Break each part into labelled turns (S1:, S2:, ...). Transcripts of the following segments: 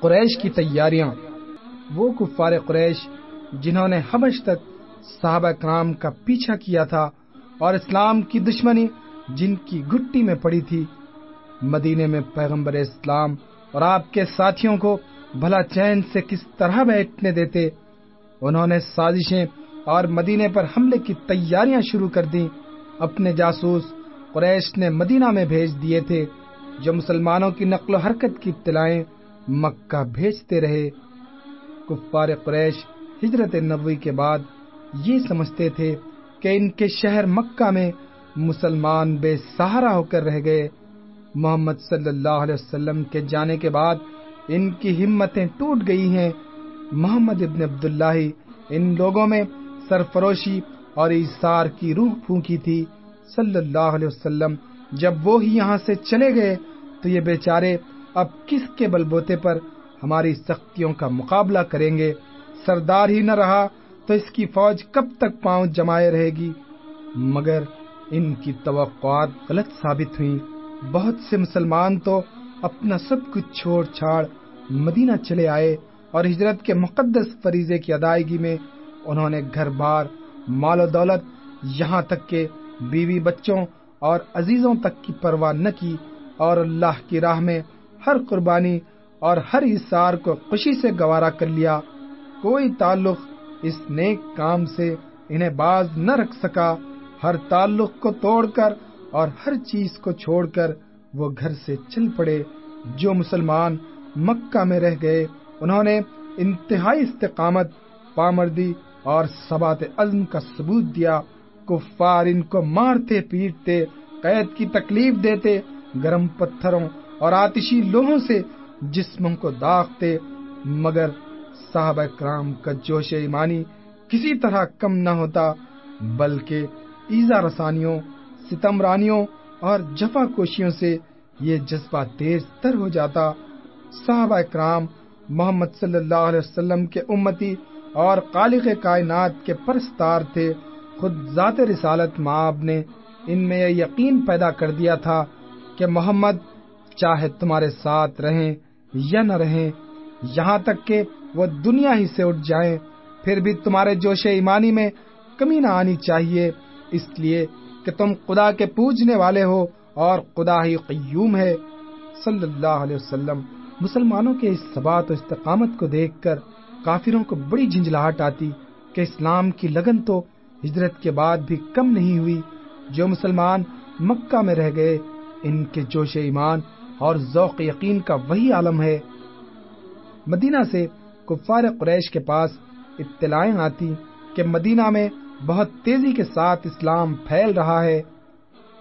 S1: قریش کی تیاریاں۔ وہ کفار قریش جنہوں نے حبش تک صحابہ کرام کا پیچھا کیا تھا اور اسلام کی دشمنی جن کی گھٹی میں پڑی تھی، مدینے میں پیغمبر اسلام اور آپ کے ساتھیوں کو بھلا چین سے کس طرح بیٹھنے دیتے، انہوں نے سازشیں اور مدینے پر حملے کی تیاریاں شروع کر دیں۔ اپنے جاسوس قریش نے مدینہ میں بھیج دیے تھے، جو مسلمانوں کی نقل و حرکت کی اطلاعیں مکہ بھیجتے رہے۔ کفار قریش ہجرت نبوی کے بعد یہ سمجھتے تھے کہ ان کے شہر مکہ میں مسلمان بے سہارا ہو کر رہ گئے۔ محمد صلی اللہ علیہ وسلم کے جانے کے بعد ان کی ہمتیں ٹوٹ گئی ہیں۔ محمد ابن عبداللہ ان لوگوں میں سرفروشی اور ایثار کی روح پھونکی تھی۔ صلی اللہ علیہ وسلم جب وہ ہی یہاں سے چلے گئے تو یہ بیچارے اب کس کے بلبوتے پر ہماری سختیوں کا مقابلہ کریں گے؟ سردار ہی نہ رہا تو اس کی فوج کب تک پاؤں جمائے رہے گی؟ مگر ان کی توقعات غلط ثابت ہوئی بہت سے مسلمان تو اپنا سب کچھ چھوڑ چھاڑ مدینہ چلے آئے اور ہجرت کے مقدس فریضے کی ادائیگی میں انہوں نے گھر بار، مال و دولت، یہاں تک کہ بیوی بچوں اور عزیزوں تک کی پرواہ نہ کی اور اللہ کی راہ میں ہر قربانی اور ہر اثار کو خوشی سے گوارا کر لیا۔ کوئی تعلق اس نیک کام سے انہیں باز نہ رکھ سکا۔ ہر تعلق کو توڑ کر اور ہر چیز کو چھوڑ کر وہ گھر سے چل پڑے۔ جو مسلمان مکہ میں رہ گئے، انہوں نے انتہائی استقامت، پامردی اور سبات عزم کا ثبوت دیا۔ کفار ان کو مارتے، پیٹتے، قید کی تکلیف دیتے، گرم پتھروں اور آتشی لوہوں سے جسموں کو داغتے، مگر صحابہ کرام کا جوش ایمانی کسی طرح کم نہ ہوتا، بلکہ ایزا رسانیوں ستم رانیوں اور جفا کوشیوں سے یہ جذبہ تیز تر ہو جاتا۔ صحابہ کرام محمد صلی اللہ علیہ وسلم کے امتی اور خالق کائنات کے پرستار تھے۔ خود ذات رسالت معاب نے ان میں یہ یقین پیدا کر دیا تھا کہ محمد چاہے تمہارے ساتھ رہیں یا نہ رہیں، یہاں تک کہ وہ دنیا ہی سے اٹھ جائیں، پھر بھی تمہارے جوش ایمانی میں کمی نہ آنی چاہیے۔ اس لیے کہ تم خدا کے پوجنے والے ہو اور خدا ہی قیوم ہے۔ صلی اللہ علیہ وسلم، مسلمانوں کے اس ثبات و استقامت کو دیکھ کر کافروں کو بڑی جھنجھلاہٹ آتی کہ اسلام کی لگن تو ہجرت کے بعد بھی کم نہیں ہوئی۔ جو مسلمان مکہ میں رہ گئے، ان کے جوش ایمان اور ذوق یقین کا وہی عالم ہے۔ مدینہ سے کفار قریش کے پاس اطلاعیں آتی کہ مدینہ میں بہت تیزی کے ساتھ اسلام پھیل رہا ہے۔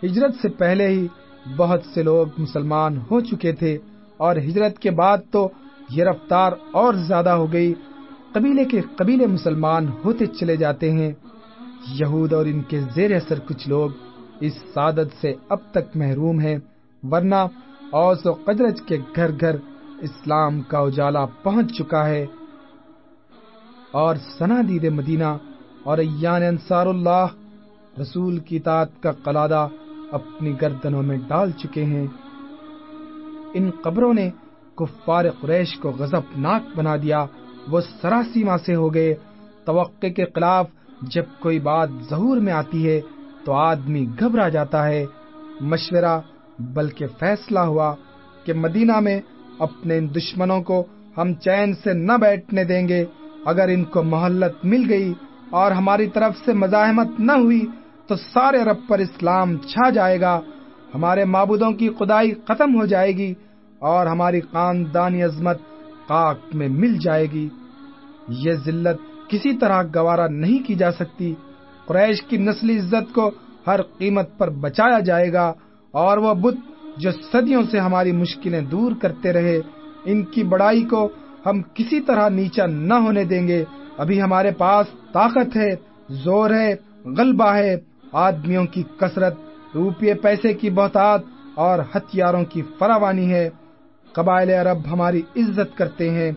S1: ہجرت سے پہلے ہی بہت سے لوگ مسلمان ہو چکے تھے اور ہجرت کے بعد تو یہ رفتار اور زیادہ ہو گئی۔ قبیلے کے قبیلے مسلمان ہوتے چلے جاتے ہیں۔ یہود اور ان کے زیر اثر کچھ لوگ اس سعادت سے اب تک محروم ہیں، ورنہ اوس و قدرج کے گھر گھر اسلام کا اجالا پہنچ چکا ہے۔ اور سنا دید مدینہ اور ایان انصار اللہ رسول کی اطاعت کا قلادہ اپنی گردنوں میں ڈال چکے ہیں۔ ان قبروں نے کفار قریش کو غضب ناک بنا دیا۔ وہ سراسیما سے ہو گئے۔ توقع کے خلاف جب کوئی بات ظہور میں آتی ہے تو آدمی گھبرا جاتا ہے۔ مشورہ بلکہ فیصلہ ہوا کہ مدینہ میں اپنے ان دشمنوں کو ہم چین سے نہ بیٹھنے دیں گے۔ اگر ان کو محلت مل گئی اور ہماری طرف سے مزاحمت نہ ہوئی تو سارے رب پر اسلام چھا جائے گا۔ ہمارے معبودوں کی خدائی ختم ہو جائے گی اور ہماری خاندانی عظمت کاک میں مل جائے گی۔ یہ ذلت کسی طرح گوارا نہیں کی جا سکتی۔ قریش کی نسلی عزت کو ہر قیمت پر بچایا جائے گا۔ اور وہ بت جو صدیوں سے ہماری مشکلیں دور کرتے رہے، ان کی بڑائی کو ہم کسی طرح نیچا نہ ہونے دیں گے۔ ابھی ہمارے پاس طاقت ہے، زور ہے، غلبہ ہے۔ آدمیوں کی کثرت روپیے پیسے کی بہتات اور ہتھیاروں کی فراوانی ہے۔ قبائل عرب ہماری عزت کرتے ہیں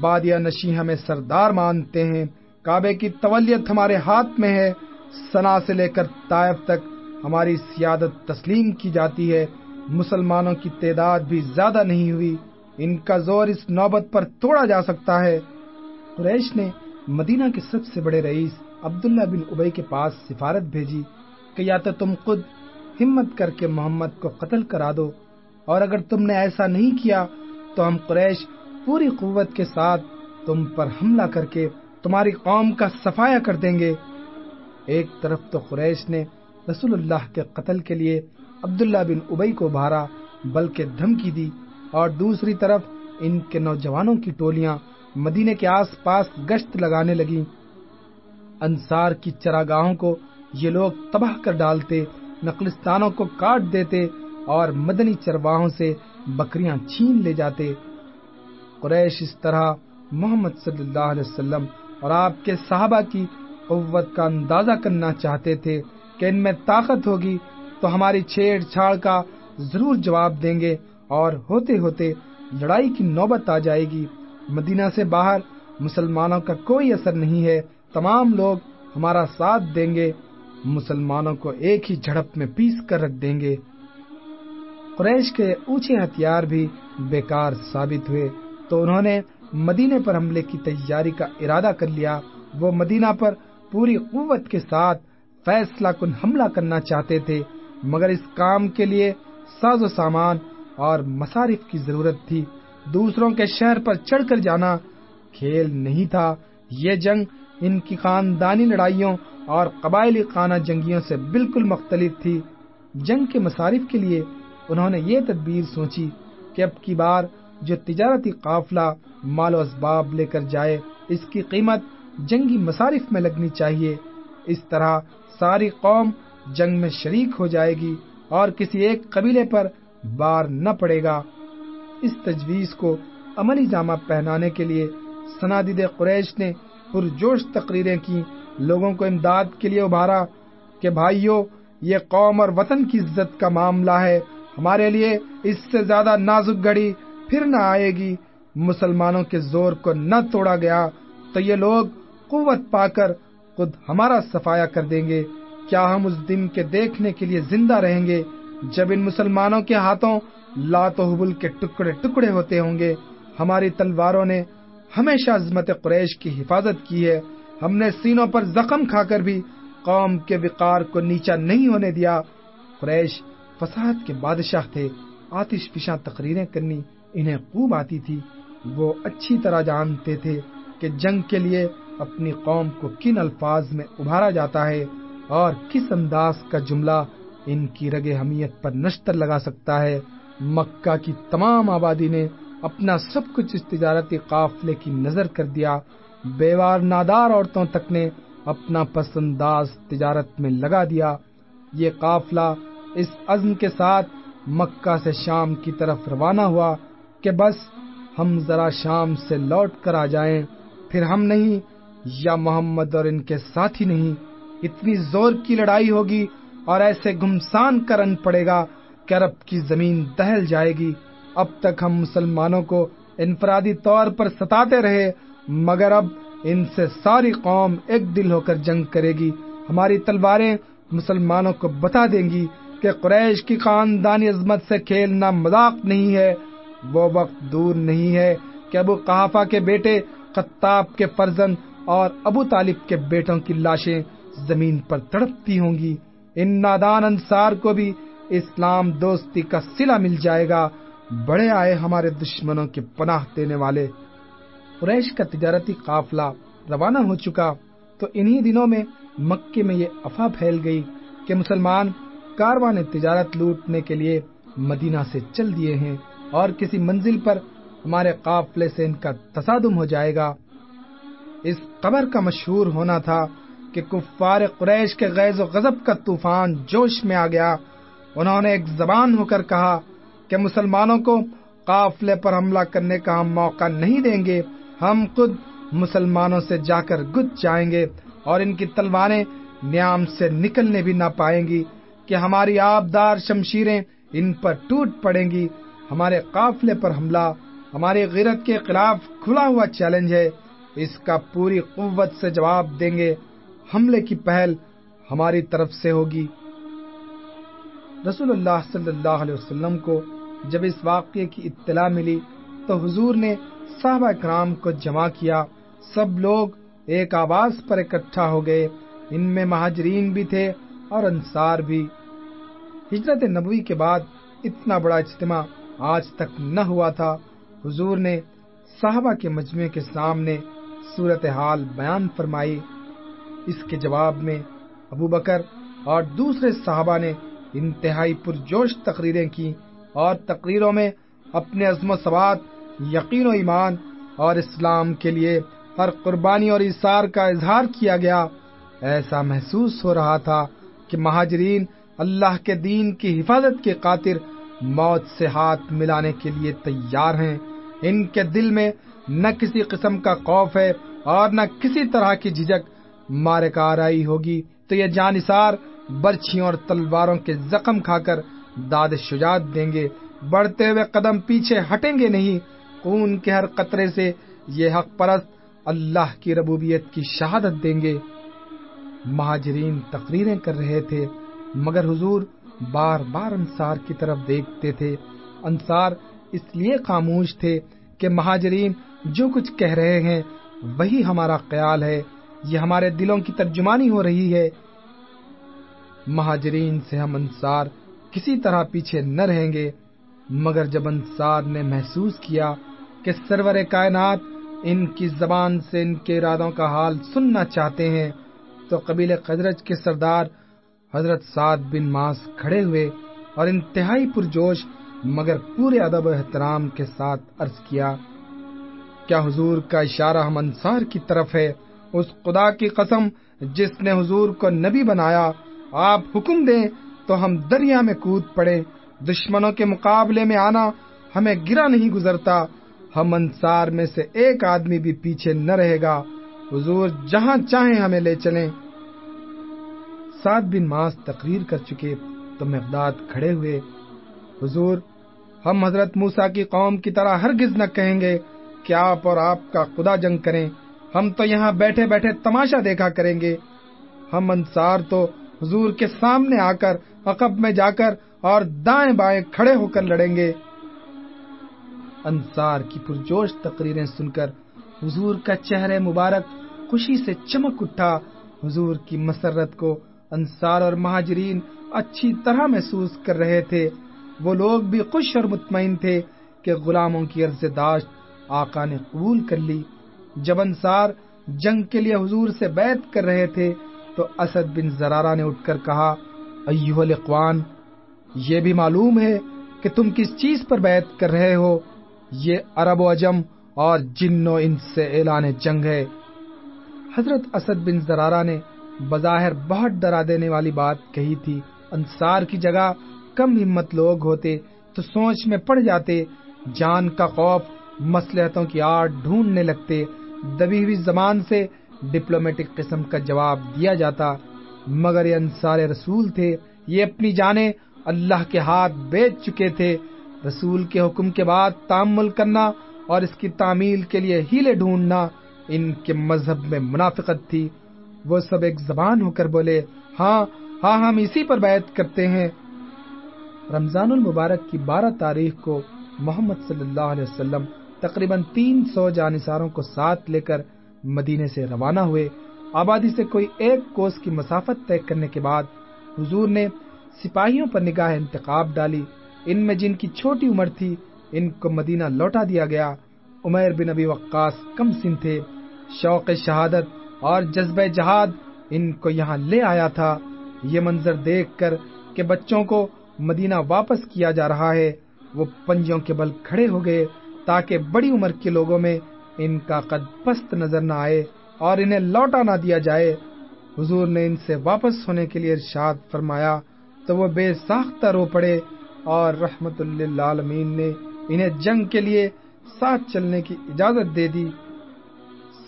S1: بادیا نشی ہمیں سردار مانتے ہیں۔ کعبے کی تولیت ہمارے ہاتھ میں ہے۔ سنا سے لے کر طائف تک ہماری سیادت تسلیم کی جاتی ہے۔ مسلمانوں کی تعداد بھی زیادہ نہیں ہوئی۔ ان کا زور اس نوبت پر توڑا جا سکتا ہے۔ قریش نے مدینہ کے سب سے بڑے رئیس عبداللہ بن ابئی کے پاس سفارت بھیجی۔ کہ یا تو تم خود ہمت کر کے محمد کو قتل کرا دو۔ اور اگر تم نے ایسا نہیں کیا تو ہم قریش پوری قوت کے ساتھ تم پر حملہ کر کے تمہاری قوم کا صفایا کر دیں گے۔ ایک طرف تو قریش نے رسول اللہ کے قتل کے لیے عبداللہ بن ابئی کو بھارا، بلکہ دھمکی دی۔ اور دوسری طرف ان کے نوجوانوں کی ٹولیاں مدینے کے آس پاس گشت لگانے لگی انصار کی چراگاہوں کو یہ لوگ تباہ کر ڈالتے، نقلستانوں کو کاٹ دیتے اور مدنی چرواہوں سے بکریاں چھین لے جاتے۔ قریش اس طرح محمد صلی اللہ علیہ وسلم اور آپ کے صحابہ کی قوت کا اندازہ کرنا چاہتے تھے۔ کہ ان میں طاقت ہوگی تو ہماری چھیڑ چھاڑ کا ضرور جواب دیں گے اور ہوتے ہوتے لڑائی کی نوبت آ جائے گی۔ مدینہ سے باہر مسلمانوں کا کوئی اثر نہیں ہے۔ تمام لوگ ہمارا ساتھ دیں گے۔ مسلمانوں کو ایک ہی جھڑپ میں پیس کر رکھ دیں گے۔ قریش کے اونچے ہتھیار بھی بیکار ثابت ہوئے۔ تو انہوں نے مدینے پر حملے کی تیاری کا ارادہ کر لیا۔ وہ مدینہ پر پوری قوت کے ساتھ فیصلہ کن حملہ کرنا چاہتے تھے، مگر اس کام کے لیے ساز و سامان اور مصارف کی ضرورت تھی۔ دوسروں کے شہر پر چڑھ کر جانا کھیل نہیں تھا۔ یہ جنگ ان کی خاندانی لڑائیوں اور قبائلی خانہ جنگیوں سے بالکل مختلف تھی۔ جنگ کے مصارف کے لیے انہوں نے یہ تدبیر سوچی کہ اب کی بار جو تجارتی قافلہ مال و اسباب لے کر جائے، اس کی قیمت جنگی مصارف میں لگنی چاہیے۔ اس طرح ساری قوم جنگ میں شریک ہو جائے گی اور کسی ایک قبیلے پر بار نہ پڑے گا۔ اس تجویز کو عملی جامہ پہنانے کے لیے سنادید قریش نے پرجوش تقریریں کی لوگوں کو امداد کے لیے ابھارا کہ بھائیو، یہ قوم اور وطن کی عزت کا معاملہ ہے۔ ہمارے لیے اس سے زیادہ نازک گھڑی پھر نہ آئے گی۔ مسلمانوں کے زور کو نہ توڑا گیا تو یہ لوگ قوت پا کر خود ہمارا صفایا کر دیں گے۔ کیا ہم اس دن کے دیکھنے کے لیے زندہ رہیں گے؟ جب ان مسلمانوں کے ہاتھوں لات و حبل کے ٹکڑے ٹکڑے ہوتے ہوں گے، ہماری تلواروں نے ہمیشہ عظمت قریش کی حفاظت کی ہے۔ ہم نے سینوں پر زخم کھا کر بھی قوم کے وقار کو نیچا نہیں ہونے دیا۔ قریش فساد کے بادشاہ تھے۔ آتش پشاں تقریریں کرنی انہیں خوب آتی تھی۔ وہ اچھی طرح جانتے تھے کہ جنگ کے لیے اپنی قوم کو کن الفاظ میں ابھارا جاتا ہے اور کس انداز کا جملہ ان کی رگ حمیت پر نشتر لگا سکتا ہے۔ مکہ کی تمام آبادی نے اپنا سب کچھ اس تجارتی قافلے کی نظر کر دیا۔ بیوار نادار عورتوں تک نے اپنا پسنداز تجارت میں لگا دیا۔ یہ قافلہ اس عزم کے ساتھ مکہ سے شام کی طرف روانہ ہوا کہ بس ہم ذرا شام سے لوٹ کر آ جائیں۔ پھر ہم نہیں یا محمد اور ان کے ساتھی نہیں، اتنی زور کی لڑائی ہوگی اور ایسے گمسان کرن پڑے گا کہ عرب کی زمین دہل جائے گی۔ اب تک ہم مسلمانوں کو انفرادی طور پر ستاتے رہے، مگر اب ان سے ساری قوم ایک دل ہو کر جنگ کرے گی۔ ہماری تلواریں مسلمانوں کو بتا دیں گی کہ قریش کی خاندانی عظمت سے کھیلنا مذاق نہیں ہے۔ وہ وقت دور نہیں ہے کہ ابو قحافہ کے بیٹے خطاب کے فرزن اور ابو طالب کے بیٹوں کی لاشیں زمین پر تڑپتی ہوں گی۔ ان نادان انصار کو بھی اسلام دوستی کا سلا مل جائے گا۔ بڑے آئے ہمارے دشمنوں کے پناہ دینے والے۔ قریش کا تجارتی قافلہ روانہ ہو چکا۔ تو انہی دنوں میں مکے میں یہ افواہ پھیل گئی کہ مسلمان کاروان تجارت لوٹنے کے لیے مدینہ سے چل دیے ہیں اور کسی منزل پر ہمارے قافلے سے ان کا تصادم ہو جائے گا۔ اس قبر کا مشہور ہونا تھا کہ کفار قریش کے غیظ و غضب کا طوفان جوش میں آ گیا۔ انہوں نے ایک زبان ہو کر کہا کہ مسلمانوں کو قافلے پر حملہ کرنے کا ہم موقع نہیں دیں گے، ہم خود مسلمانوں سے جا کر گد جائیں گے اور ان کی تلواریں نیام سے نکلنے بھی نہ پائیں گی کہ ہماری آبدار شمشیریں ان پر ٹوٹ پڑیں گی۔ ہمارے قافلے پر حملہ، ہماری غیرت کے خلاف کھلا ہوا چیلنج ہے۔ اس کا پوری قوت سے جواب دیں گے۔ حملے کی پہل ہماری طرف سے ہوگی۔ رسول اللہ صلی اللہ علیہ وسلم کو جب اس واقعے کی اطلاع ملی تو حضور نے صحابہ کرام کو جمع کیا۔ سب لوگ ایک آواز پر اکٹھا ہو گئے۔ ان میں مہاجرین بھی تھے اور انصار بھی۔ ہجرت نبوی کے بعد اتنا بڑا اجتماع آج تک نہ ہوا تھا۔ حضور نے صحابہ کے مجمع کے سامنے صورتحال بیان فرمائی۔ اس کے جواب میں ابو بکر اور دوسرے صحابہ نے انتہائی پرجوش تقریریں کی اور تقریروں میں اپنے عزم و ثبات یقین و ایمان اور اسلام کے لیے ہر قربانی اور اثار کا اظہار کیا گیا۔ ایسا محسوس ہو رہا تھا کہ مہاجرین اللہ کے دین کی حفاظت کے خاطر موت سے ہاتھ ملانے کے لیے تیار ہیں۔ ان کے دل میں نہ کسی قسم کا خوف ہے اور نہ کسی طرح کی جھجک مارے کا آرائی ہوگی۔ تو یہ جانسار برچھیوں اور تلواروں کے زخم کھا کر داد شجاعت دیں گے۔ بڑھتے ہوئے قدم پیچھے ہٹیں گے نہیں۔ خون کے ہر قطرے سے یہ حق پرست اللہ کی ربوبیت کی شہادت دیں گے۔ مہاجرین تقریریں کر رہے تھے، مگر حضور بار بار انصار کی طرف دیکھتے تھے۔ انصار اس لیے خاموش تھے کہ مہاجرین جو کچھ کہہ رہے ہیں، وہی ہمارا خیال ہے۔ یہ ہمارے دلوں کی ترجمانی ہو رہی ہے۔ مہاجرین سے ہم انصار کسی طرح پیچھے نہ رہیں گے، مگر جب انصار نے محسوس کیا کہ سرور کائنات ان کی زبان سے ان کے ارادوں کا حال سننا چاہتے ہیں، تو قبیل قدرج کے سردار حضرت سعد بن ماس کھڑے ہوئے اور انتہائی پرجوش مگر پورے ادب و احترام کے ساتھ عرض کیا۔ کیا حضور کا اشارہ ہم انصار کی طرف ہے؟ اس خدا کی قسم، جس نے حضور کو نبی بنایا، آپ حکم دیں تو ہم دریا میں کود پڑے، دشمنوں کے مقابلے میں آنا ہمیں گرا نہیں گزرتا، ہم انصار میں سے ایک آدمی بھی پیچھے نہ رہے گا۔ حضور جہاں چاہیں ہمیں لے چلیں۔ سات بن ماس تقریر کر چکے تو مقداد کھڑے ہوئے۔ حضور، ہم حضرت موسا کی قوم کی طرح ہرگز نہ کہیں گے۔ کہ آپ اور آپ کا خدا جنگ کریں؟ ہم تو یہاں بیٹھے بیٹھے تماشا دیکھا کریں گے۔ ہم انصار تو حضور کے سامنے آ کر عقب میں جا کر اور دائیں بائیں کھڑے ہو کر لڑیں گے۔ انصار کی پرجوش تقریریں سن کر حضور کا چہرے مبارک خوشی سے چمک اٹھا۔ حضور کی مسرت کو انصار اور مہاجرین اچھی طرح محسوس کر رہے تھے۔ وہ لوگ بھی خوش اور مطمئن تھے کہ غلاموں کی عرض داشت آقا نے قبول کر لی۔ جب انصار جنگ کے لیے حضور سے بیعت کر رہے تھے، تو اسد بن زرارہ نے اٹھ کر کہا، ایوہ الاقوان یہ بھی معلوم ہے کہ تم کس چیز پر بیعت کر رہے ہو۔ یہ عرب و عجم اور جن و ان سے اعلان جنگ ہے۔ حضرت اسد بن زرارہ نے بظاہر بہت ڈرا دینے والی بات کہی تھی۔ انصار کی جگہ کم ہمت لوگ ہوتے تو سوچ میں پڑ جاتے، جان کا خوف مسلحتوں کی آڑ ڈھونڈنے لگتے، دبی ہوئی زبان سے ڈپلومیٹک قسم کا جواب دیا جاتا، مگر یہ انصار رسول تھے، یہ اپنی جانیں اللہ کے ہاتھ بیچ چکے تھے۔ رسول کے حکم کے بعد تعمل کرنا اور اس کی تعمیل کے لیے ہیلے ڈھونڈنا ان کے مذہب میں منافقت تھی۔ وہ سب ایک زبان ہو کر بولے ہاں ہاں ہم اسی پر بیعت کرتے ہیں۔ رمضان المبارک کی بارہ تاریخ کو محمد صلی اللہ علیہ وسلم تقریباً تین سو جانساروں کو ساتھ لے کر مدینے سے روانہ ہوئے۔ آبادی سے کوئی ایک کوس کی مسافت طے کرنے کے بعد حضور نے سپاہیوں پر نگاہ انتخاب ڈالی۔ ان میں جن کی چھوٹی عمر تھی، ان کو مدینہ لوٹا دیا گیا۔ عمیر بن ابی وقاص کم سن تھے۔ شوق شہادت اور جذبہ جہاد ان کو یہاں لے آیا تھا۔ یہ منظر دیکھ کر کہ بچوں کو مدینہ واپس کیا جا رہا ہے۔ وہ پنجوں کے بل کھڑے ہو گئے۔ تاکہ بڑی عمر کے لوگوں میں ان کا قد پست نظر نہ آئے اور انہیں لوٹا نہ دیا جائے۔ حضور نے ان سے واپس ہونے کے لیے ارشاد فرمایا، تو وہ بے ساختہ رو پڑے اور رحمت اللہ عالمین نے انہیں جنگ کے لیے ساتھ چلنے کی اجازت دے دی۔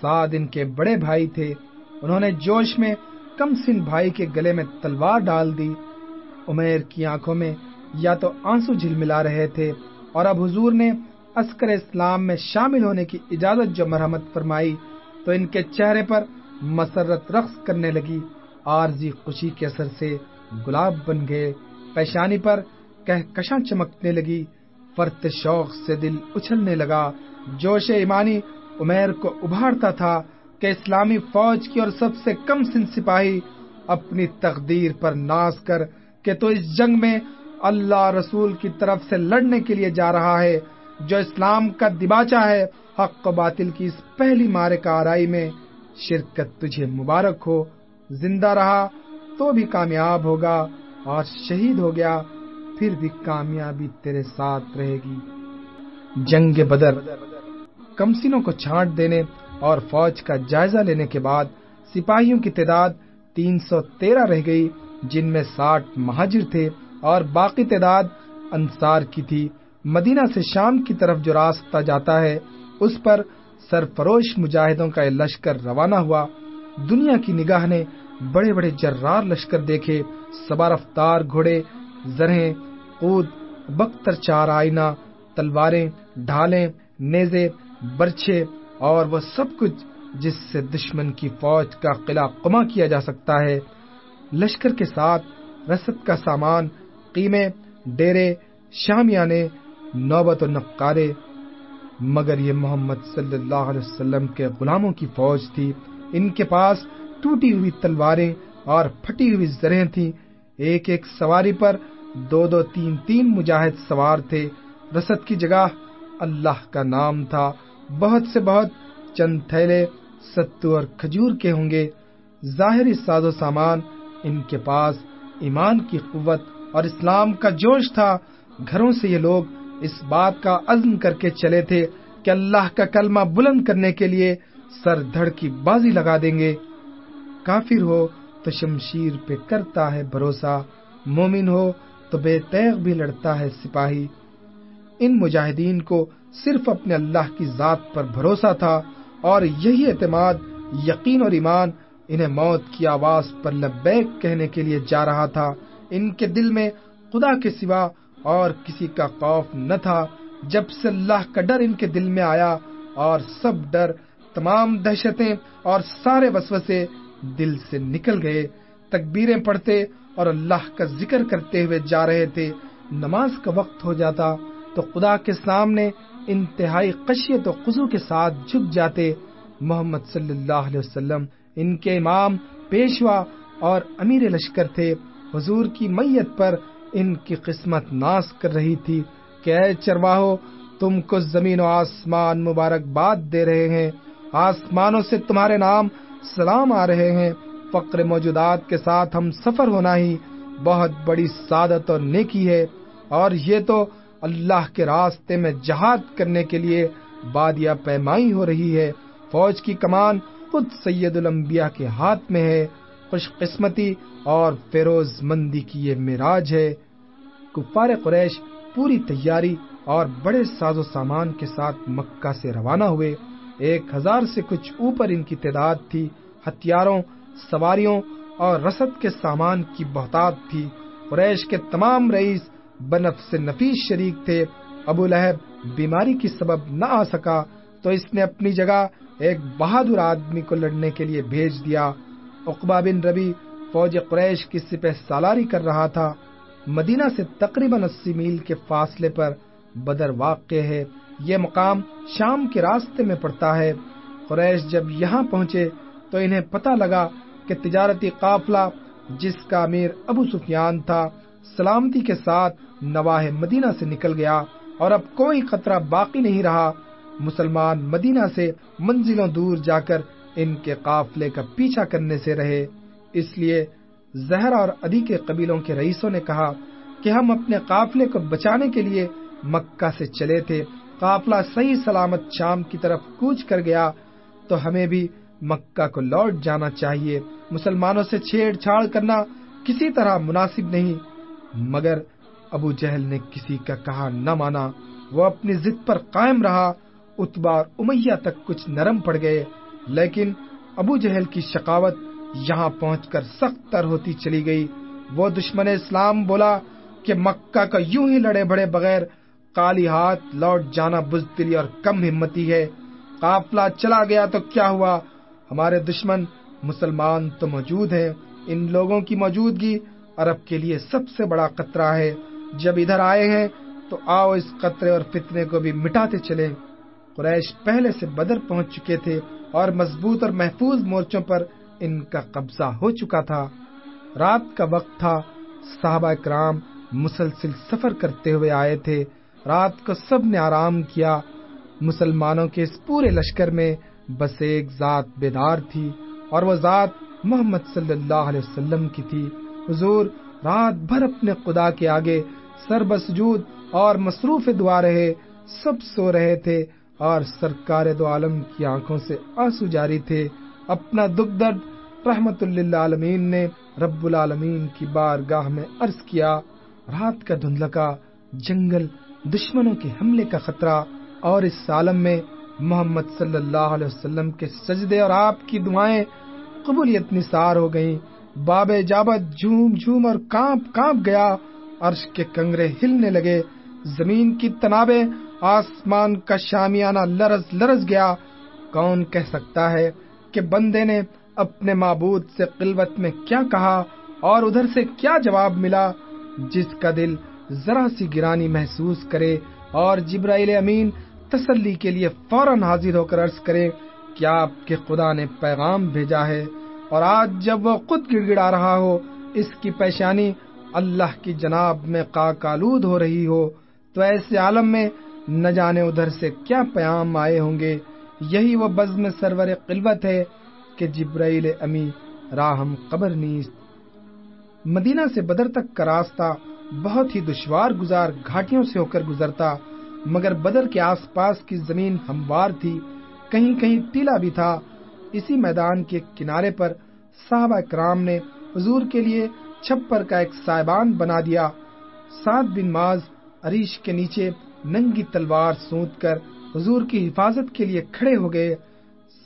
S1: سات ان کے بڑے بھائی تھے۔ انہوں نے جوش میں کم سن بھائی کے گلے میں تلوار ڈال دی۔ عمیر کی آنکھوں میں یا تو آنسو جھل ملا رہے تھے اور اب حضور نے عسکر اسلام میں شامل ہونے کی اجازت جو مرحمت فرمائی تو ان کے چہرے پر مسرت رقص کرنے لگی۔ عارضی خوشی کے اثر سے گلاب بن گئے۔ پیشانی پر کہکشاں چمکنے لگی۔ فرت شوق سے دل اچھلنے لگا۔ جوش ایمانی عمیر کو ابھارتا تھا کہ اسلامی فوج کی اور سب سے کم سن سپاہی اپنی تقدیر پر ناز کر کہ تو اس جنگ میں اللہ رسول کی طرف سے لڑنے کے لیے جا رہا ہے۔ جو اسلام کا دباچہ ہے، حق و باطل کی اس پہلی مارے کا آرائی میں شرکت تجھے مبارک ہو، زندہ رہا تو بھی کامیاب ہوگا، اور شہید ہو گیا پھر بھی کامیابی تیرے ساتھ رہے گی۔ جنگ بدر کمسنوں کو چھانٹ دینے اور فوج کا جائزہ لینے کے بعد سپاہیوں کی تعداد تین سو تیرہ رہ گئی، جن میں ساٹھ مہاجر تھے اور باقی تعداد انصار کی تھی۔ مدینہ سے شام کی طرف جو راستہ جاتا ہے، اس پر سرفروش مجاہدوں کا لشکر روانہ ہوا۔ دنیا کی نگاہ نے بڑے بڑے جرار لشکر دیکھے۔ سبا رفتار گھوڑے، زرہیں، قود بختر چار آئینہ، تلواریں، ڈھالیں، نیزے برچے اور وہ سب کچھ جس سے دشمن کی فوج کا قلعہ کما کیا جا سکتا ہے۔ لشکر کے ساتھ رسد کا سامان، قیمے، ڈیرے، شامیانے نوبت و نقارے، مگر یہ محمد صلی اللہ علیہ وسلم کے غلاموں کی فوج تھی۔ ان کے پاس ٹوٹی ہوئی تلواریں اور پھٹی ہوئی زریں تھیں۔ ایک ایک سواری پر دو دو تین تین مجاہد سوار تھے۔ رسد کی جگہ اللہ کا نام تھا۔ بہت سے بہت چند تھیلے ستو اور کھجور کے ہوں گے۔ ظاہری ساز و سامان ان کے پاس ایمان کی قوت اور اسلام کا جوش تھا۔ گھروں سے یہ لوگ اس بات کا عزم کر کے چلے تھے کہ اللہ کا کلمہ بلند کرنے کے لیے سر دھڑ کی بازی لگا دیں گے۔ کافر ہو تو شمشیر پہ کرتا ہے بھروسہ، مومن ہو تو بے تیغ بھی لڑتا ہے سپاہی۔ ان مجاہدین کو صرف اپنے اللہ کی ذات پر بھروسہ تھا اور یہی اعتماد، یقین اور ایمان انہیں موت کی آواز پر لبیک کہنے کے لیے جا رہا تھا۔ ان کے دل میں خدا کے سوا اور کسی کا خوف نہ تھا جب سے اللہ کا ڈر ان کے دل میں آیا اور سب ڈر، تمام دہشتیں اور سارے وسوسے دل سے نکل گئے۔ تکبیریں پڑھتے اور اللہ کا ذکر کرتے ہوئے جا رہے تھے۔ نماز کا وقت ہو جاتا تو خدا کے سامنے انتہائی قشیت و قزو کے ساتھ جھک جاتے۔ محمد صلی اللہ علیہ وسلم ان کے امام، پیشوا اور امیر لشکر تھے۔ حضور کی میت پر ان کی قسمت ناس کر رہی تھی کہ اے چرواہو، تم کو زمین و آسمان مبارکباد دے رہے ہیں۔ آسمانوں سے تمہارے نام سلام آ رہے ہیں۔ فقر موجودات کے ساتھ ہم سفر ہونا ہی بہت بڑی سعادت اور نیکی ہے۔ اور یہ تو اللہ کے راستے میں جہاد کرنے کے لیے بادیا پیمائی ہو رہی ہے۔ فوج کی کمان خود سید الانبیاء کے ہاتھ میں ہے۔ خوش قسمتی اور فیروز مندی کی یہ میراج ہے۔ کفار قریش پوری تیاری اور بڑے ساز و سامان کے ساتھ مکہ سے روانہ ہوئے۔ ایک ہزار سے کچھ اوپر ان کی تعداد تھی۔ ہتھیاروں، سواریوں اور رسد کے سامان کی بہتات تھی۔ قریش کے تمام رئیس بنف سے نفیس شریک تھے۔ ابو لہب بیماری کی سبب نہ آ سکا تو اس نے اپنی جگہ ایک بہادر آدمی کو لڑنے کے لیے بھیج دیا۔ اقبا بن ربی فوج قریش کی سپہ سالاری کر رہا تھا۔ مدینہ سے تقریباً اسی میل کے فاصلے پر بدر واقع ہے۔ یہ مقام شام کے راستے میں پڑتا ہے۔ قریش جب یہاں پہنچے تو انہیں پتہ لگا کہ تجارتی قافلہ جس کا امیر ابو سفیان تھا، سلامتی کے ساتھ نواح مدینہ سے نکل گیا اور اب کوئی خطرہ باقی نہیں رہا۔ مسلمان مدینہ سے منزلوں دور جا کر ان کے قافلے کا پیچھا کرنے سے رہے۔ اس لیے زہرا اور ادی کے قبیلوں کے رئیسوں نے کہا کہ ہم اپنے قافلے کو بچانے کے لیے مکہ سے چلے تھے۔ قافلہ صحیح سلامت شام کی طرف کوچ کر گیا تو ہمیں بھی مکہ کو لوٹ جانا چاہیے۔ مسلمانوں سے چھیڑ چھاڑ کرنا کسی طرح مناسب نہیں، مگر ابو جہل نے کسی کا کہا نہ مانا۔ وہ اپنی ضد پر قائم رہا۔ اتبا اور امیہ تک کچھ نرم پڑ گئے۔ لیکن ابو جہل کی شقاوت یہاں پہنچ کر سخت تر ہوتی چلی گئی۔ وہ دشمن اسلام بولا کہ مکہ کا یوں ہی لڑے بڑے بغیر کالی ہاتھ لوٹ جانا بزدلی اور کم ہمتی ہے۔ قافلہ چلا گیا تو کیا ہوا؟ ہمارے دشمن مسلمان تو موجود ہیں۔ ان لوگوں کی موجودگی عرب کے لیے سب سے بڑا خطرہ ہے۔ جب ادھر آئے ہیں تو آؤ اس قطرے اور فتنے کو بھی مٹاتے چلے قریش پہلے سے بدر پہنچ چکے تھے۔ اور مضبوط اور محفوظ مورچوں پر ان کا قبضہ ہو چکا تھا۔ رات کا وقت تھا۔ صحابہ کرام مسلسل سفر کرتے ہوئے آئے تھے۔ رات کو سب نے آرام کیا۔ مسلمانوں کے اس پورے لشکر میں بس ایک ذات بیدار تھی اور وہ ذات محمد صلی اللہ علیہ وسلم کی تھی۔ حضور رات بھر اپنے خدا کے آگے سر بسجود اور مصروف دعا رہے، سب سو رہے تھے۔ اور سرکار دو عالم کی آنکھوں سے آنسو جاری تھے۔ اپنا دکھ درد رحمت اللہ عالمین نے رب العالمین کی بار گاہ میں عرض کیا۔ رات کا دھندلکا، جنگل، دشمنوں کے حملے کا خطرہ، اور اس عالم میں محمد صلی اللہ علیہ وسلم کے سجدے اور آپ کی دعائیں قبولیت نثار ہو گئیں۔ باب جابت جھوم جھوم اور کانپ کانپ گیا۔ عرش کے کنگرے ہلنے لگے۔ زمین کی تنابے آسمان کا شامیانہ لرز لرز گیا۔ کون کہہ سکتا ہے کہ بندے نے اپنے معبود سے قلوت میں کیا کہا اور ادھر سے کیا جواب ملا؟ جس کا دل ذرا سی گرانی محسوس کرے اور جبرائیل امین تسلی کے لیے فوراً حاضر ہو کر عرض کرے کیا آپ کے خدا نے پیغام بھیجا ہے اور آج جب وہ خود گڑ گڑا رہا ہو، اس کی پیشانی اللہ کی جناب میں کاکالود ہو رہی ہو، تو ایسے عالم میں نہ جانے ادھر سے کیا پیام آئے ہوں گے۔ یہی وہ بزم سرور قلوت ہے کہ جبرائیل امی راہم قبر نیست۔ مدینہ سے بدر تک کا راستہ بہت ہی دشوار گزار گھاٹیوں سے ہو کر گزرتا، مگر بدر کے آس پاس کی زمین ہموار تھی، کہیں کہیں ٹیلا بھی تھا۔ اسی میدان کے کنارے پر صحابہ کرام نے حضور کے لیے چھپر کا ایک سائبان بنا دیا۔ سات بن ماز عریش کے نیچے ننگی تلوار سونت کر حضور کی حفاظت کے لیے کھڑے ہو گئے۔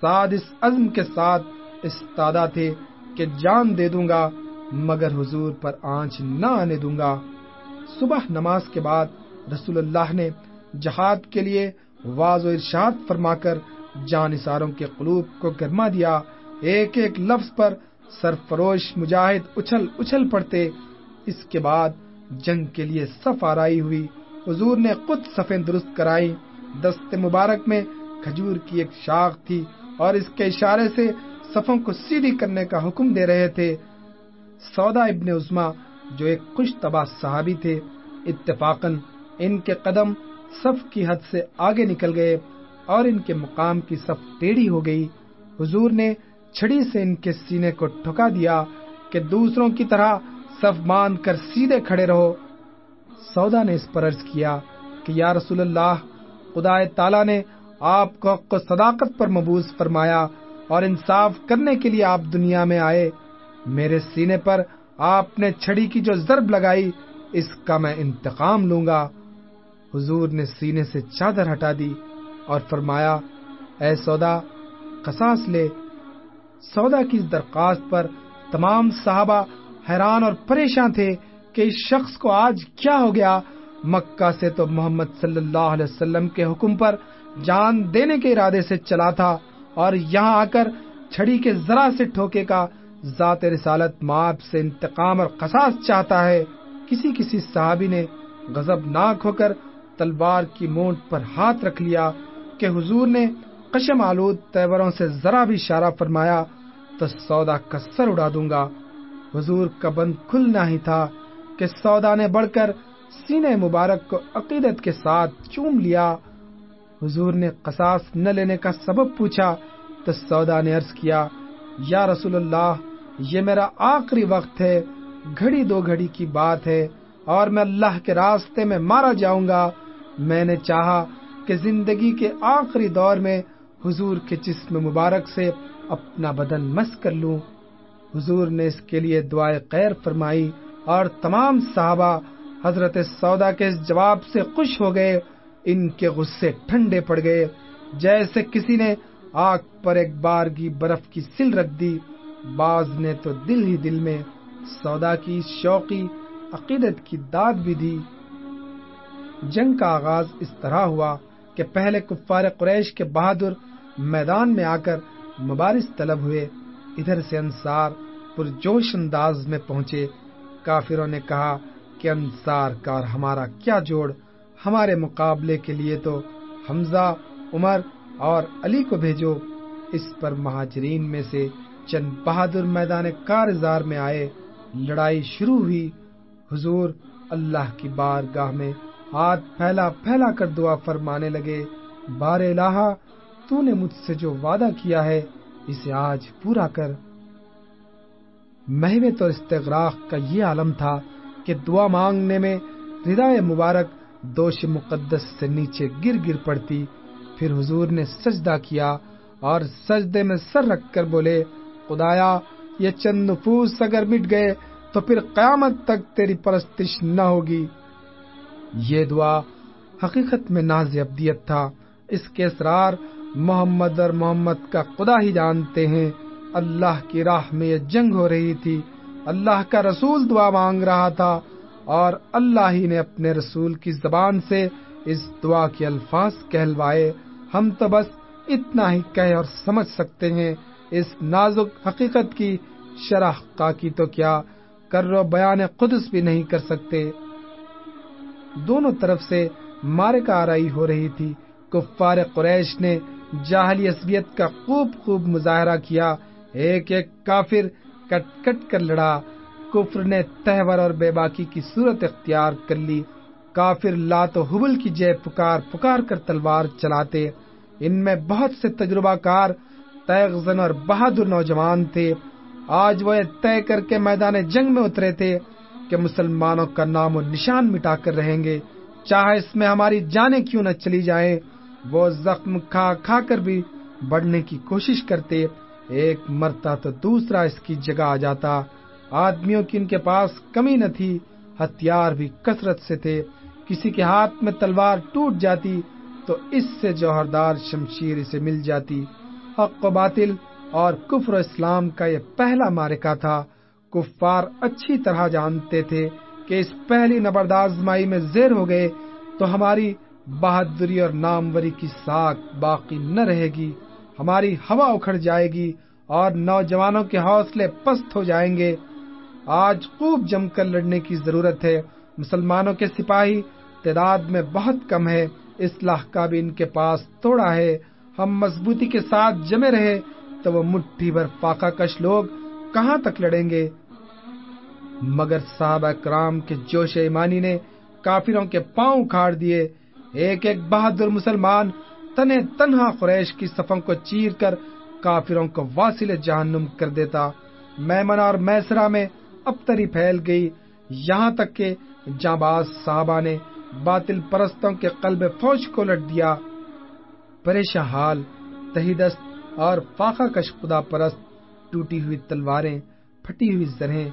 S1: سعد اس عزم کے ساتھ استادا تھے کہ جان دے دوں گا، مگر حضور پر آنچ نہ آنے دوں گا۔ صبح نماز کے بعد رسول اللہ نے جہاد کے لیے واض و ارشاد فرما کر جانساروں کے قلوب کو گرما دیا۔ ایک ایک لفظ پر سرفروش مجاہد اچھل اچھل پڑتے۔ اس کے بعد جنگ کے لیے صف آرائی ہوئی۔ حضور نے خود صفیں درست کرائی۔ دست مبارک میں کھجور کی ایک شاخ تھی اور اس کے اشارے سے صفوں کو سیدھی کرنے کا حکم دے رہے تھے۔ سودا ابن عزما جو ایک خوش تباہ صحابی تھے، اتفاقاً ان کے قدم صف کی حد سے آگے نکل گئے اور ان کے مقام کی صف ٹیڑھی ہو گئی۔ حضور نے چھڑی سے ان کے سینے کو ٹھکا دیا کہ دوسروں کی طرح صف باندھ کر سیدھے کھڑے رہو۔ سودا نے اس پر عرض کیا کہ یا رسول اللہ خدا تعالی نے آپ کو حق و صداقت پر مبوض فرمایا اور انصاف کرنے کے لیے آپ دنیا میں آئے۔ میرے سینے پر آپ نے چھڑی کی جو ضرب لگائی، اس کا میں انتقام لوں گا۔ حضور نے سینے سے چادر ہٹا دی اور فرمایا، اے سودا، قصاص لے۔ سودا کی اس درخواست پر تمام صحابہ حیران اور پریشان تھے۔ کہ اس شخص کو آج کیا ہو گیا؟ مکہ سے تو محمد صلی اللہ علیہ وسلم کے حکم پر جان دینے کے ارادے سے چلا تھا اور یہاں آ کر چھڑی کے ذرا سے ٹھوکے کا ذات رسالت ماپ سے انتقام اور قصاص چاہتا ہے۔ کسی کسی صحابی نے غزب ناک ہو کر تلوار کی مونٹ پر ہاتھ رکھ لیا کہ حضور نے قشم آلود تیوروں سے ذرا بھی اشارہ فرمایا تو سودا کا سر اڑا دوں گا۔ حضور کا بند کھلنا ہی تھا۔ کہ سودا نے بڑھ کر سینے مبارک کو عقیدت کے ساتھ چوم لیا۔ حضور نے قصاص نہ لینے کا سبب پوچھا تو سودا نے عرض کیا، یا رسول اللہ، یہ میرا آخری وقت ہے، گھڑی دو گھڑی کی بات ہے، اور میں اللہ کے راستے میں مارا جاؤں گا۔ میں نے چاہا کہ زندگی کے آخری دور میں حضور کے جسم مبارک سے اپنا بدن مس کر لوں۔ حضور نے اس کے لیے دعائیں خیر فرمائی۔ اور تمام صحابہ حضرت سودا کے اس جواب سے خوش ہو گئے، ان کے غصے ٹھنڈے پڑ گئے۔ جیسے کسی نے آگ پر ایک بار کی برف کی سل رکھ دی باز نے تو دل ہی دل میں سودا کی شوقی عقیدت کی داد بھی دی۔ جنگ کا آغاز اس طرح ہوا کہ پہلے کفار قریش کے بہادر میدان میں آ کر مبارس طلب ہوئے۔ ادھر سے انصار پرجوش انداز میں پہنچے۔ کافروں نے کہا کہ انصار کا اور ہمارا کیا جوڑ؟ ہمارے مقابلے کے لیے تو حمزہ، عمر اور علی کو بھیجو۔ اس پر مہاجرین میں سے چند بہادر میدان کارزار میں آئے۔ لڑائی شروع ہوئی۔ حضور اللہ کی بار گاہ میں ہاتھ پھیلا پھیلا کر دعا فرمانے لگے بار الہ تو نے مجھ سے جو وعدہ کیا ہے، اسے آج پورا کر۔ محوت اور استغراق کا یہ عالم تھا کہ دعا مانگنے میں ردائے مبارک دوش مقدس سے نیچے گر گر پڑتی، پھر حضور نے سجدہ کیا اور سجدے میں سر رکھ کر بولے، خدایا، یہ چند نفوس اگر مٹ گئے تو پھر قیامت تک تیری پرستش نہ ہوگی۔ یہ دعا حقیقت میں ناز ابدیت تھا۔ اس کے اسرار محمد اور محمد کا خدا ہی جانتے ہیں۔ اللہ کی راہ میں یہ جنگ ہو رہی تھی۔ اللہ کا رسول دعا مانگ رہا تھا اور اللہ ہی نے اپنے رسول کی زبان سے اس دعا کے الفاظ کہلوائے۔ ہم تو بس اتنا ہی کہہ اور سمجھ سکتے ہیں۔ اس نازک حقیقت کی شرح کا کی تو کیا؟ کر و بیان قدس بھی نہیں کر سکتے۔ دونوں طرف سے مارے کا آرائی ہو رہی تھی۔ کفار قریش نے جاہلی عصبیت کا خوب خوب مظاہرہ کیا۔ ایک ایک کافر کٹ کٹ کر لڑا۔ کفر نے تہور اور بے باکی کی صورت اختیار کر لی۔ کافر لات و حبل کی جے پکار پکار کر تلوار چلاتے۔ ان میں بہت سے تجربہ کار، تیغزن اور بہادر نوجوان تھے۔ آج وہ طے کر کے میدان جنگ میں اترے تھے کہ مسلمانوں کا نام و نشان مٹا کر رہیں گے۔ چاہے اس میں ہماری جانیں کیوں نہ چلی جائیں۔ وہ زخم کھا کھا کر بھی بڑھنے کی کوشش کرتے۔ ایک مرتا تو دوسرا اس کی جگہ آ جاتا۔ آدمیوں کی ان کے پاس کمی نہ تھی، ہتھیار بھی کثرت سے تھے۔ کسی کے ہاتھ میں تلوار ٹوٹ جاتی تو اس سے جوہردار شمشیر اسے مل جاتی۔ حق و باطل اور کفر و اسلام کا یہ پہلا مارکا تھا۔ کفار اچھی طرح جانتے تھے کہ اس پہلی نبردازمائی میں زیر ہو گئے تو ہماری بہادری اور ناموری کی ساکھ باقی نہ رہے گی۔ ہماری ہوا اکھڑ جائے گی اور نوجوانوں کے حوصلے پست ہو جائیں گے۔ آج خوب جم کر لڑنے کی ضرورت ہے۔ مسلمانوں کے سپاہی تعداد میں بہت کم ہے۔ اصلاح کا بھی ان کے پاس توڑا ہے۔ ہم مضبوطی کے ساتھ جمے رہے تو وہ مٹھی بھر فاقہ کش لوگ کہاں تک لڑیں گے؟ مگر صحابہ کرام کے جوش ایمانی نے کافروں کے پاؤں کھاڑ دیے۔ ایک ایک بہادر مسلمان تنے تنہا قریش کی صفوں کو چیر کر کافروں کو واصل جہنم کر دیتا۔ میمن اور میسرا میں ابتری پھیل گئی۔ یہاں تک کہ جانباز صحابہ نے باطل پرستوں کے قلب فوج کو لٹ دیا۔ پریشان حال، تہیدست اور فاقہ کش خدا پرست، ٹوٹی ہوئی تلواریں، پھٹی ہوئی زرہیں۔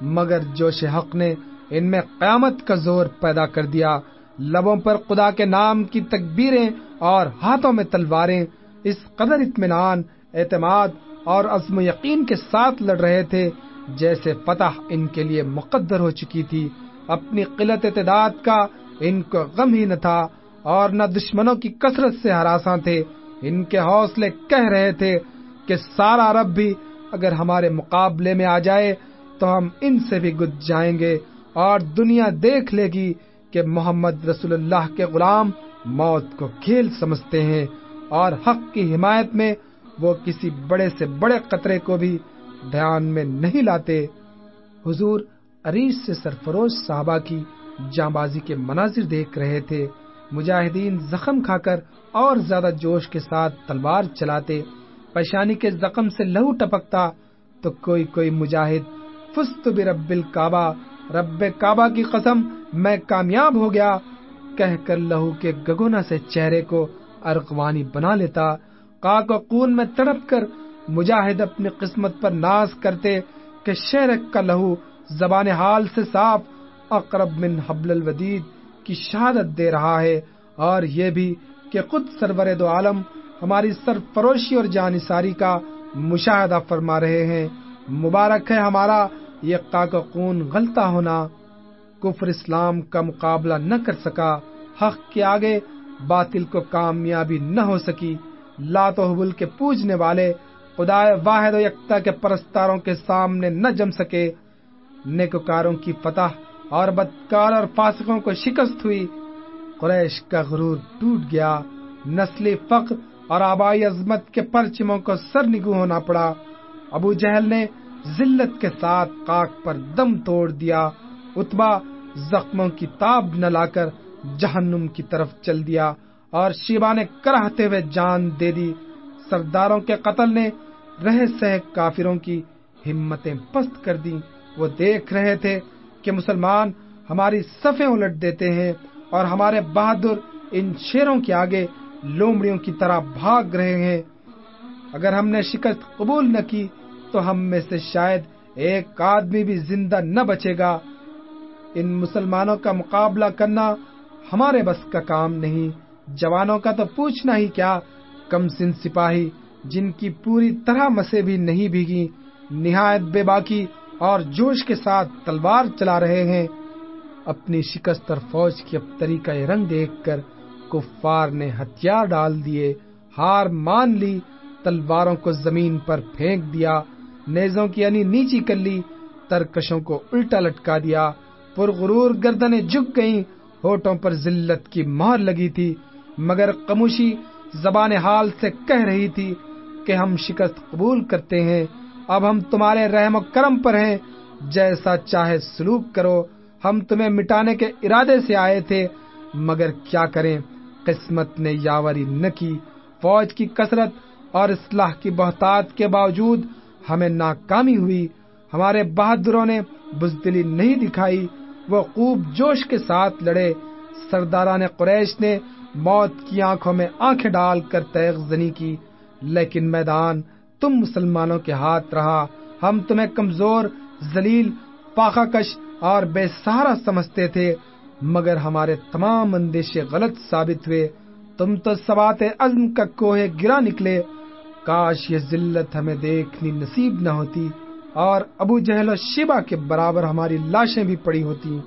S1: مگر جوش حق نے ان میں قیامت کا زور پیدا کر دیا۔ لبوں پر خدا کے نام کی تکبیریں اور ہاتھوں میں تلواریں، اس قدر اطمینان، اعتماد اور عزم یقین کے ساتھ لڑ رہے تھے جیسے فتح ان کے لیے مقدر ہو چکی تھی۔ اپنی قلت تعداد کا ان کو غم ہی نہ تھا اور نہ دشمنوں کی کثرت سے ہراساں تھے۔ ان کے حوصلے کہہ رہے تھے کہ سارا عرب بھی اگر ہمارے مقابلے میں آ جائے تو ہم ان سے بھی گد جائیں گے اور دنیا دیکھ لے گی۔ کہ محمد رسول اللہ کے غلام موت کو کھیل سمجھتے ہیں اور حق کی حمایت میں وہ کسی بڑے سے بڑے قطرے کو بھی دھیان میں نہیں لاتے۔ حضور عریش سے سرفروش صحابہ کی جانبازی کے مناظر دیکھ رہے تھے۔ مجاہدین زخم کھا کر اور زیادہ جوش کے ساتھ تلوار چلاتے۔ پیشانی کے زخم سے لہو ٹپکتا تو کوئی کوئی مجاہد فست برب الکعبہ رب کعبہ کی قسم میں کامیاب ہو گیا، کہہ کر لہو کے گگونا سے چہرے کو ارقوانی بنا لیتا کاک و کون میں تڑپ کر مجاہد اپنی قسمت پر ناز کرتے کہ شہر کا لہو زبان حال سے صاف اقرب من حبل الودید کی شہادت دے رہا ہے، اور یہ بھی کہ خود سرور دو عالم ہماری سرفروشی اور جانساری کا مشاہدہ فرما رہے ہیں۔ مبارک ہے ہمارا یہ کاک خون غلطہ ہونا، کفر اسلام کا مقابلہ نہ کر سکا، حق کے آگے باطل کو کامیابی نہ ہو سکی۔ لات و حبل کے پوجنے والے خدا واحد و یکتا کے پرستاروں کے سامنے نہ جم سکے۔ نیکوکاروں کی فتح اور بدکار اور فاسقوں کو شکست ہوئی۔ قریش کا غرور ٹوٹ گیا۔ نسلی فقر اور آبائی عظمت کے پرچموں کو سر نگو ہونا پڑا۔ ابو جہل نے ذلت کے ساتھ کاک پر دم توڑ دیا اتبا زخموں کی تاب نہ لا کر جہنم کی طرف چل دیا اور شیبا نے کراہتے ہوئے جان دے دی۔ سرداروں کے قتل نے رہ سہ کافروں کی ہمتیں پست کر دی وہ دیکھ رہے تھے کہ مسلمان ہماری صفیں الٹ دیتے ہیں اور ہمارے بہادر ان شیروں کے آگے لومڑیوں کی طرح بھاگ رہے ہیں۔ اگر ہم نے شکست قبول نہ کی تو ہم میں سے شاید ایک آدمی بھی زندہ نہ بچے گا۔ ان مسلمانوں کا مقابلہ کرنا ہمارے بس کا کام نہیں۔ جوانوں کا تو پوچھنا ہی کیا۔ کم سن سپاہی جن کی پوری طرح مسے بھی نہیں بھیگی نہایت بے باکی اور جوش کے ساتھ تلوار چلا رہے ہیں۔ اپنی شکست اور فوج کی اب طریقہ رنگ دیکھ کر کفار نے ہتھیار ڈال دیے، ہار مان لی، تلواروں کو زمین پر پھینک دیا۔ نیزوں کی یعنی نیچی کر لی ترکشوں کو الٹا لٹکا دیا پرغرور گردنیں جھک گئیں، ہوٹوں پر ذلت کی مہر لگی تھی، مگر کموشی زبان حال سے کہہ رہی تھی کہ ہم شکست قبول کرتے ہیں، اب ہم تمہارے رحم و کرم پر ہیں، جیسا چاہے سلوک کرو، ہم تمہیں مٹانے کے ارادے سے آئے تھے، مگر کیا کریں؟ قسمت نے یاوری نہ کی، فوج کی کثرت اور اصلاح کی بہتات کے باوجود ہمیں ناکامی ہوئی، ہمارے بہادروں نے بزدلی نہیں دکھائی، وہ خوب جوش کے ساتھ لڑے۔ سرداران قریش نے موت کی آنکھوں میں آنکھیں ڈال کر تیغ زنی کی، لیکن میدان تم مسلمانوں کے ہاتھ رہا۔ ہم تمہیں کمزور، ذلیل، پاخا کش اور بے سہارا سمجھتے تھے، مگر ہمارے تمام اندیشے غلط ثابت ہوئے۔ تم تو سوات عزم کا کوہ گرا نکلے۔ کاش یہ ذلت ہمیں دیکھنی نصیب نہ ہوتی اور ابو جہل و شیبا کے برابر ہماری لاشیں بھی پڑی ہوتی۔